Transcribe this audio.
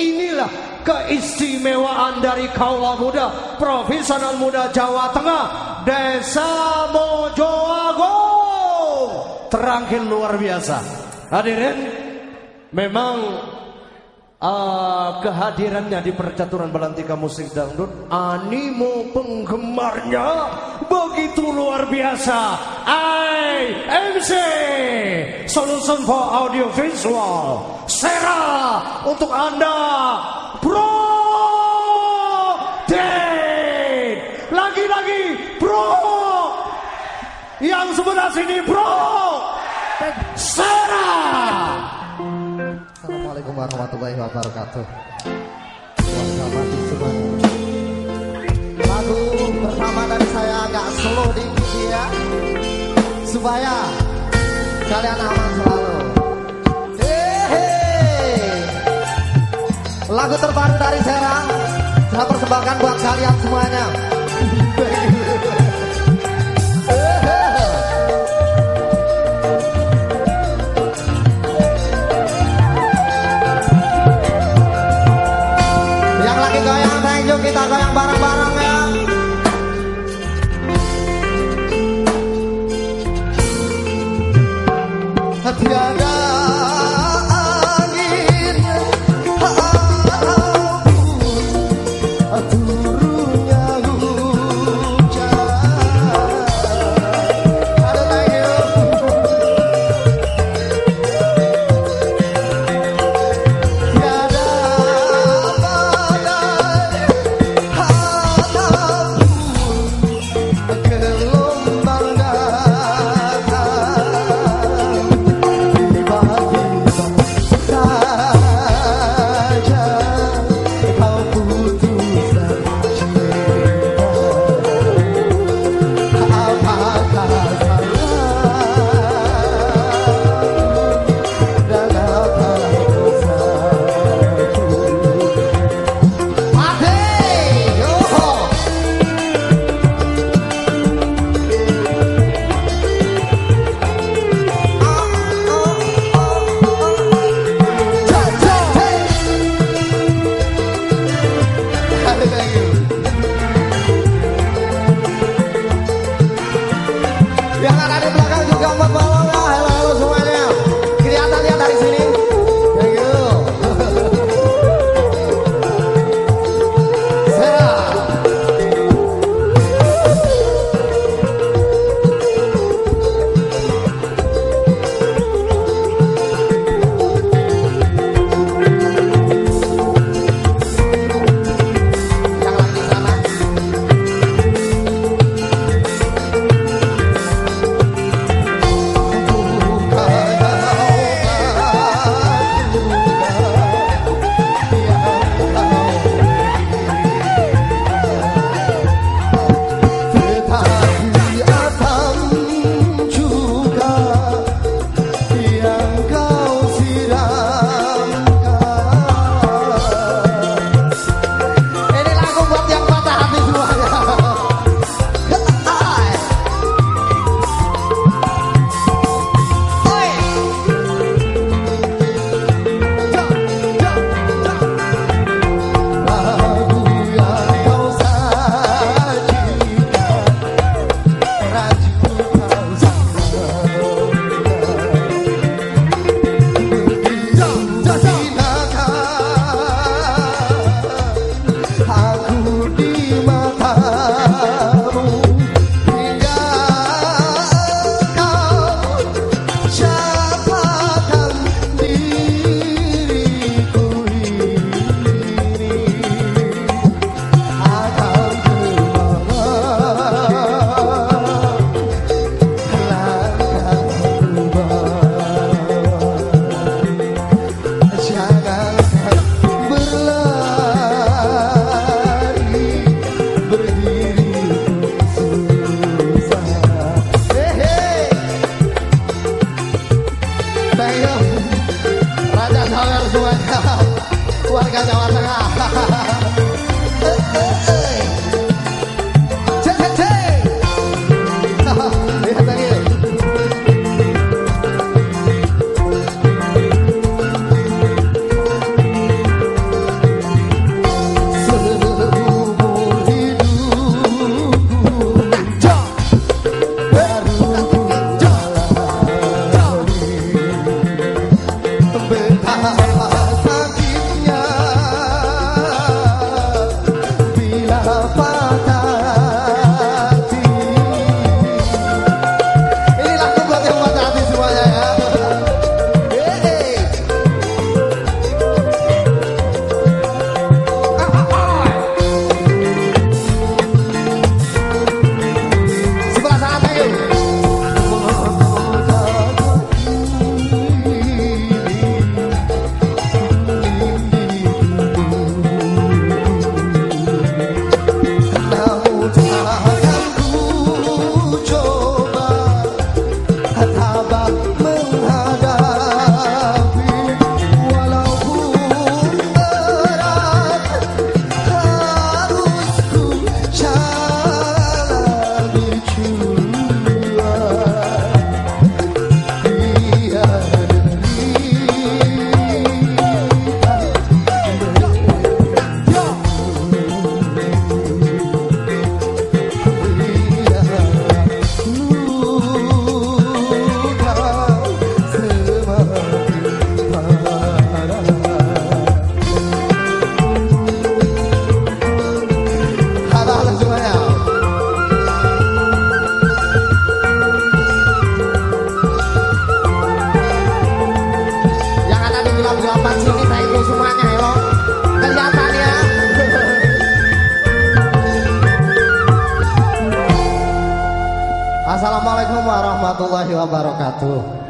Inilah keistimewaan dari kaula muda profesional muda Jawa Tengah Desa Mojoagung. Terangkin luar biasa. Hadirin memang uh, kehadirannya di percaturan Balantika Musik Dangdut animo penggemarnya begitu luar biasa IMC Solution for Audio Visual. Sera untuk Anda Bro Lagi-lagi Bro. Yang sebelah sini Bro. Sera. Assalamualaikum warahmatullahi wabarakatuh. Selamat semuanya Lagu pertama dari saya agak slow dikit ya. Supaya kalian aman selalu. Hehe. Lagu terbaru dari Serang Saya persembahkan buat kalian semuanya brilho. ハハハハ warahmatullahi wabarakatuh